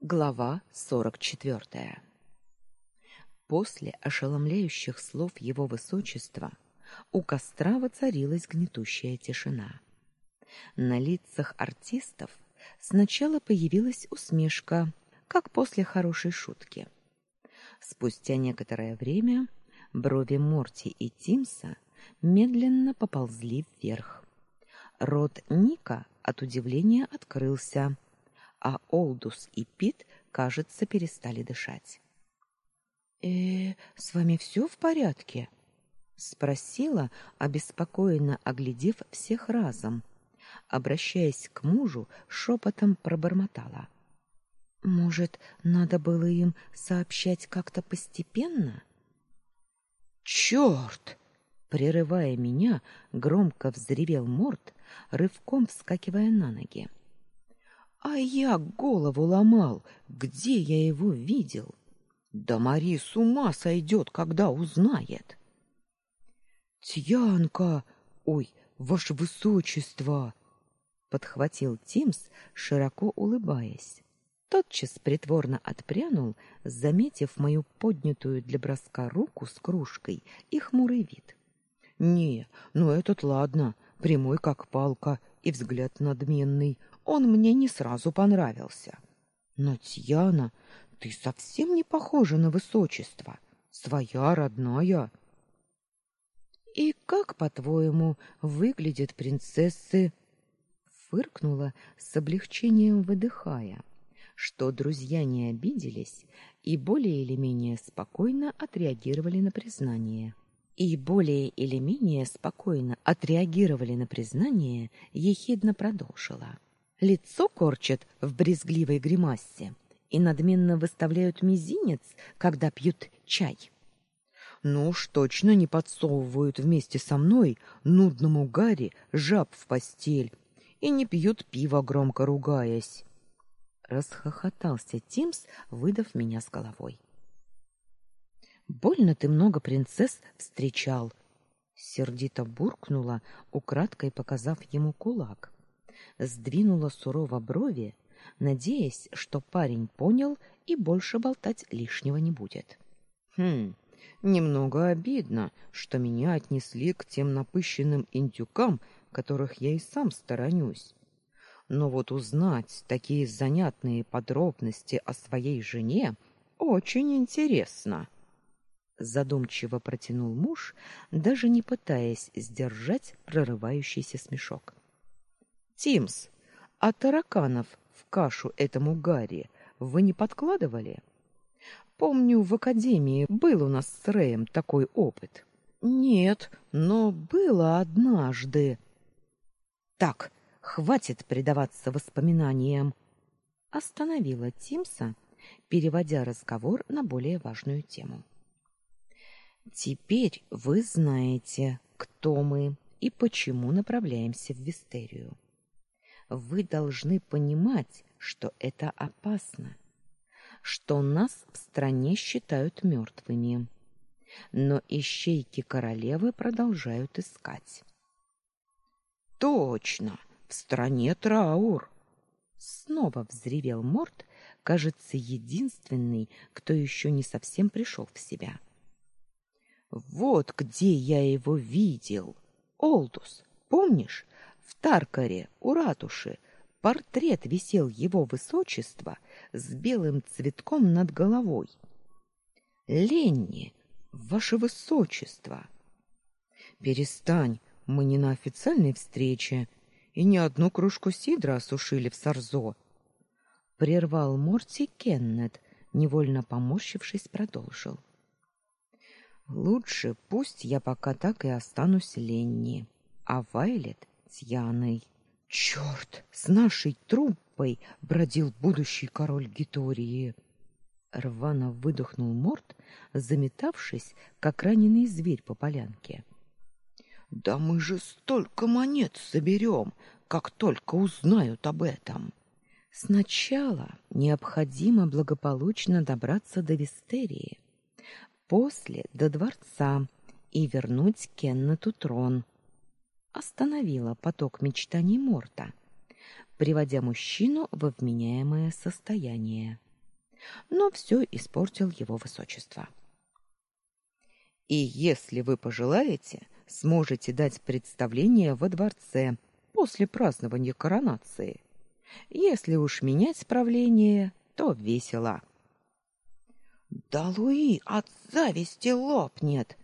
Глава 44. После ошеломляющих слов его высочества у костра воцарилась гнетущая тишина. На лицах артистов сначала появилась усмешка, как после хорошей шутки. Спустя некоторое время брови Морти и Тимса медленно поползли вверх. Рот Ника от удивления открылся а Олдус и Пит, кажется, перестали дышать. «Э, с вами все в порядке?» — спросила, обеспокоенно оглядев всех разом. Обращаясь к мужу, шепотом пробормотала. «Может, надо было им сообщать как-то постепенно?» «Черт!» Прерывая меня, громко взревел Морт, рывком вскакивая на ноги. А я голову ломал, где я его видел. Да Мари с ума сойдет, когда узнает. Тьянка, ой, ваше высочество, подхватил Тимс, широко улыбаясь. Тотчас притворно отпрянул, заметив мою поднятую для броска руку с кружкой и хмурый вид. Не, ну этот ладно, прямой как палка и взгляд надменный, он мне не сразу понравился. Но, Тьяна, ты совсем не похожа на высочество. Своя родная. И как, по-твоему, выглядят принцессы? Фыркнула с облегчением выдыхая, что друзья не обиделись и более или менее спокойно отреагировали на признание. И более или менее спокойно отреагировали на признание, ехидно продолжила лицо корчат в брезгливой гримасе и надменно выставляют мизинец, когда пьют чай. Ну уж точно не подсовывают вместе со мной нудному Гарри жаб в постель и не пьют пиво, громко ругаясь. Расхохотался Тимс, выдав меня с головой. Больно ты много принцесс встречал, сердито буркнула, украдкой показав ему кулак сдвинула сурово брови, надеясь, что парень понял и больше болтать лишнего не будет. Хм, немного обидно, что меня отнесли к тем напыщенным индюкам, которых я и сам сторонюсь. Но вот узнать такие занятные подробности о своей жене очень интересно. Задумчиво протянул муж, даже не пытаясь сдержать прорывающийся смешок. Тимс, а тараканов в кашу этому Гарри вы не подкладывали? Помню, в академии был у нас с Рэем такой опыт. Нет, но было однажды. Так, хватит предаваться воспоминаниям. Остановила Тимса, переводя разговор на более важную тему. Теперь вы знаете, кто мы и почему направляемся в Вистерию вы должны понимать, что это опасно, что нас в стране считают мертвыми. Но ищейки королевы продолжают искать. Точно, в стране траур. Снова взревел Морт, кажется, единственный, кто еще не совсем пришел в себя. Вот где я его видел. Олдус, помнишь? В Таркаре, у ратуши, портрет висел его высочества с белым цветком над головой. Ленни, ваше высочество. Перестань, мы не на официальной встрече, и ни одну кружку сидра осушили в Сарзо. Прервал Морти Кеннет, невольно поморщившись, продолжил. Лучше пусть я пока так и останусь Ленни, а Вайлет Татьяной. Черт, с нашей труппой бродил будущий король Гитории. Рвано выдохнул Морт, заметавшись, как раненый зверь по полянке. Да мы же столько монет соберем, как только узнают об этом. Сначала необходимо благополучно добраться до Вистерии, после до дворца и вернуть Кеннету трон остановила поток мечтаний Морта, приводя мужчину во вменяемое состояние. Но все испортил его высочество. И если вы пожелаете, сможете дать представление во дворце после празднования коронации. Если уж менять правление, то весело. Да Луи от зависти лопнет,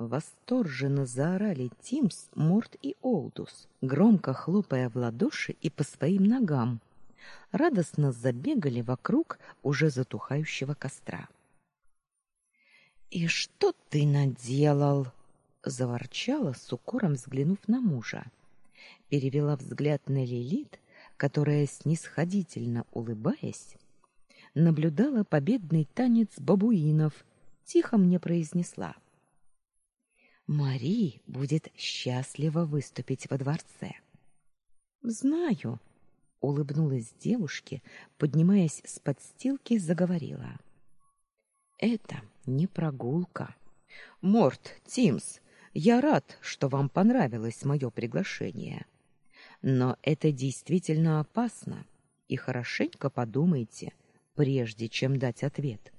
Восторженно заорали Тимс, Морт и Олдус, громко хлопая в ладоши и по своим ногам. Радостно забегали вокруг уже затухающего костра. «И что ты наделал?» — заворчала, с укором взглянув на мужа. Перевела взгляд на Лилит, которая, снисходительно улыбаясь, наблюдала победный танец бабуинов, тихо мне произнесла — Мари будет счастлива выступить во дворце. Знаю, улыбнулась девушке, поднимаясь с подстилки, заговорила. Это не прогулка. Морт, Тимс, я рад, что вам понравилось мое приглашение. Но это действительно опасно, и хорошенько подумайте, прежде чем дать ответ.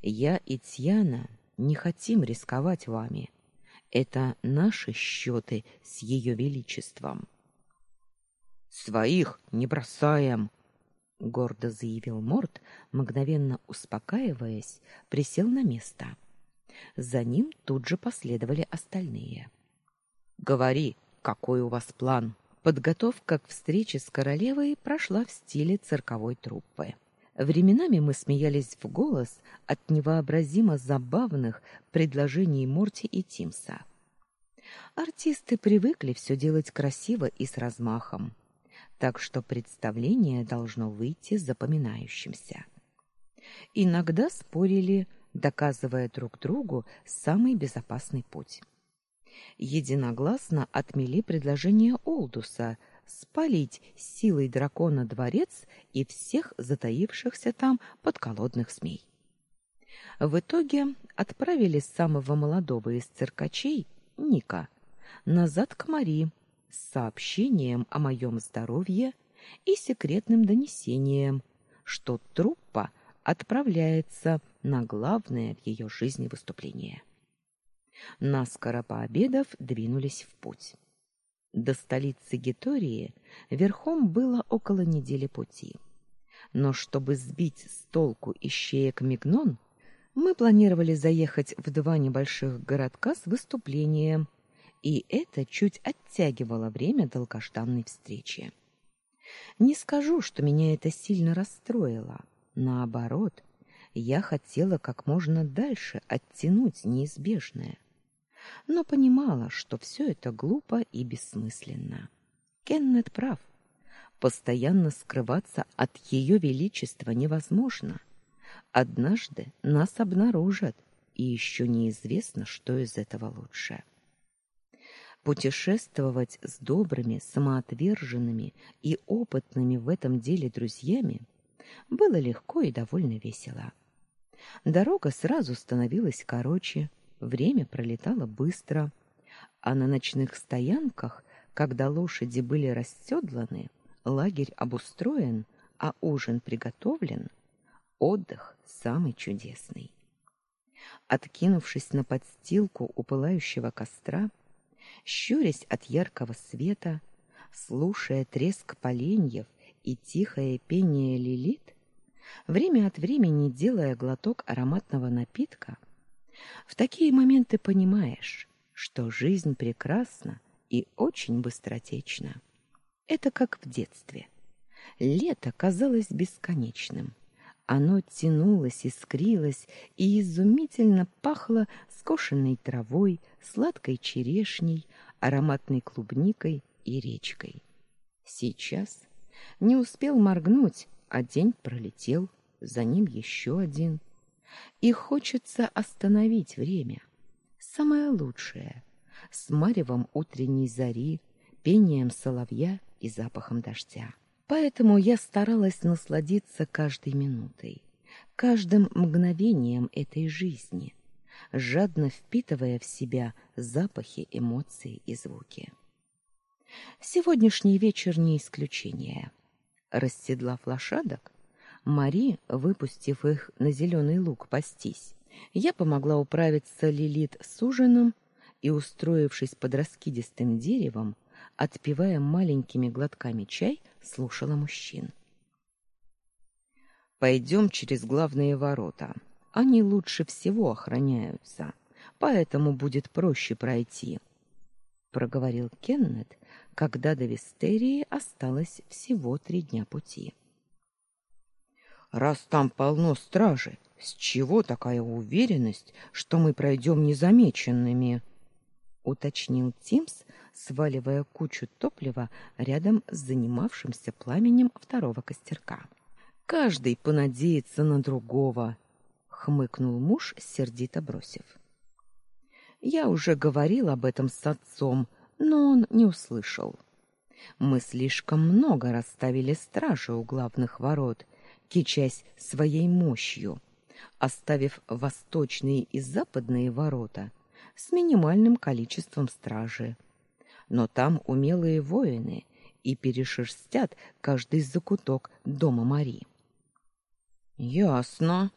Я и Тьяна не хотим рисковать вами это наши счеты с ее величеством. Своих не бросаем, гордо заявил Морт, мгновенно успокаиваясь, присел на место. За ним тут же последовали остальные. Говори, какой у вас план? Подготовка к встрече с королевой прошла в стиле цирковой труппы. Временами мы смеялись в голос от невообразимо забавных предложений Морти и Тимса. Артисты привыкли все делать красиво и с размахом, так что представление должно выйти запоминающимся. Иногда спорили, доказывая друг другу самый безопасный путь. Единогласно отмели предложение Олдуса спалить силой дракона дворец и всех затаившихся там подколодных змей. В итоге отправили самого молодого из циркачей, Ника, назад к Мари с сообщением о моем здоровье и секретным донесением, что труппа отправляется на главное в ее жизни выступление. Наскоро пообедав, двинулись в путь. До столицы Гитории верхом было около недели пути. Но чтобы сбить с толку ищеек Мигнон, мы планировали заехать в два небольших городка с выступлением, и это чуть оттягивало время долгожданной встречи. Не скажу, что меня это сильно расстроило. Наоборот, я хотела как можно дальше оттянуть неизбежное но понимала, что все это глупо и бессмысленно. Кеннет прав. Постоянно скрываться от ее величества невозможно. Однажды нас обнаружат, и еще неизвестно, что из этого лучше. Путешествовать с добрыми, самоотверженными и опытными в этом деле друзьями было легко и довольно весело. Дорога сразу становилась короче, Время пролетало быстро, а на ночных стоянках, когда лошади были расседланы, лагерь обустроен, а ужин приготовлен, отдых самый чудесный. Откинувшись на подстилку у пылающего костра, щурясь от яркого света, слушая треск поленьев и тихое пение лилит, время от времени делая глоток ароматного напитка, в такие моменты понимаешь, что жизнь прекрасна и очень быстротечна. Это как в детстве. Лето казалось бесконечным. Оно тянулось, искрилось и изумительно пахло скошенной травой, сладкой черешней, ароматной клубникой и речкой. Сейчас не успел моргнуть, а день пролетел, за ним еще один — и хочется остановить время. Самое лучшее — с маревом утренней зари, пением соловья и запахом дождя. Поэтому я старалась насладиться каждой минутой, каждым мгновением этой жизни, жадно впитывая в себя запахи, эмоции и звуки. Сегодняшний вечер не исключение. Расседлав лошадок, Мари, выпустив их на зеленый луг пастись, я помогла управиться Лилит с ужином и, устроившись под раскидистым деревом, отпивая маленькими глотками чай, слушала мужчин. Пойдем через главные ворота. Они лучше всего охраняются, поэтому будет проще пройти, проговорил Кеннет, когда до Вестерии осталось всего три дня пути. Раз там полно стражи, с чего такая уверенность, что мы пройдем незамеченными? уточнил Тимс, сваливая кучу топлива рядом с занимавшимся пламенем второго костерка. Каждый понадеется на другого, хмыкнул муж, сердито бросив. Я уже говорил об этом с отцом, но он не услышал. Мы слишком много расставили стражи у главных ворот, кичась своей мощью, оставив восточные и западные ворота с минимальным количеством стражи. Но там умелые воины и перешерстят каждый закуток дома Мари. Ясно,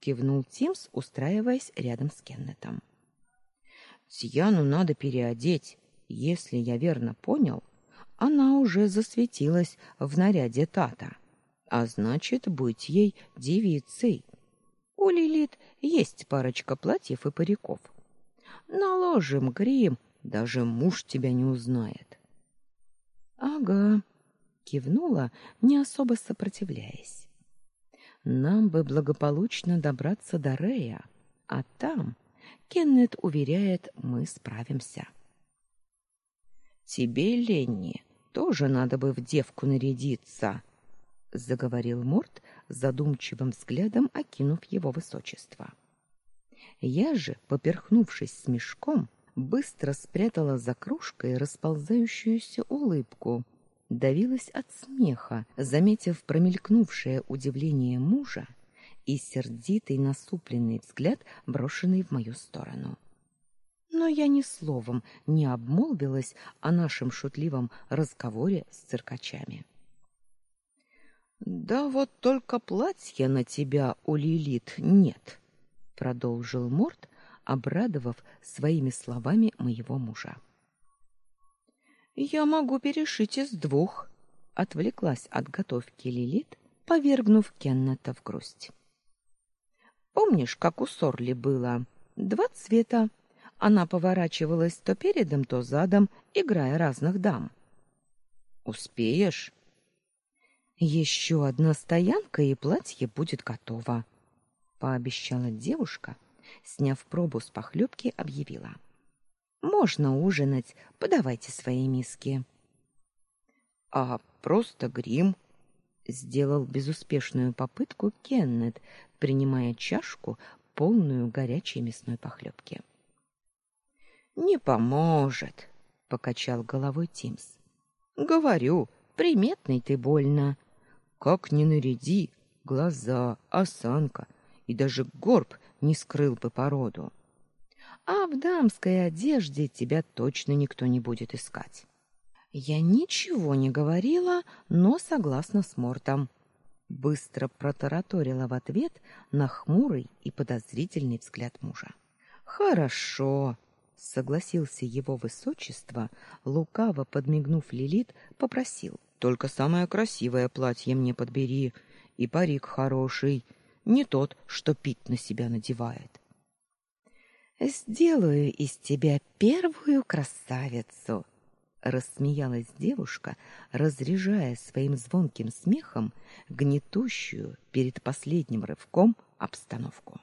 кивнул Тимс, устраиваясь рядом с Кеннетом. Тьяну надо переодеть. Если я верно понял, она уже засветилась в наряде Тата, а значит, быть ей девицей. У Лилит есть парочка платьев и париков. Наложим грим, даже муж тебя не узнает. Ага, кивнула, не особо сопротивляясь. Нам бы благополучно добраться до Рея, а там Кеннет уверяет, мы справимся. Тебе, Ленни, тоже надо бы в девку нарядиться, заговорил Морт, задумчивым взглядом окинув его высочество. Я же, поперхнувшись смешком, быстро спрятала за кружкой расползающуюся улыбку, давилась от смеха, заметив промелькнувшее удивление мужа и сердитый насупленный взгляд, брошенный в мою сторону. Но я ни словом не обмолвилась о нашем шутливом разговоре с циркачами. Да вот только платья на тебя у Лилит нет, продолжил Морт, обрадовав своими словами моего мужа. Я могу перешить из двух, отвлеклась от готовки Лилит, повергнув Кеннета в грусть. Помнишь, как у Сорли было? Два цвета. Она поворачивалась то передом, то задом, играя разных дам. Успеешь? Еще одна стоянка, и платье будет готово, пообещала девушка, сняв пробу с похлебки, объявила. Можно ужинать, подавайте свои миски. А просто грим сделал безуспешную попытку Кеннет, принимая чашку, полную горячей мясной похлебки. Не поможет, покачал головой Тимс. Говорю, приметный ты больно. Как ни наряди, глаза, осанка и даже горб не скрыл бы породу. А в дамской одежде тебя точно никто не будет искать. Я ничего не говорила, но согласна с Мортом быстро протараторила в ответ на хмурый и подозрительный взгляд мужа. Хорошо, согласился его высочество, лукаво подмигнув Лилит, попросил: "Только самое красивое платье мне подбери и парик хороший, не тот, что пить на себя надевает". Сделаю из тебя первую красавицу, рассмеялась девушка, разряжая своим звонким смехом гнетущую перед последним рывком обстановку.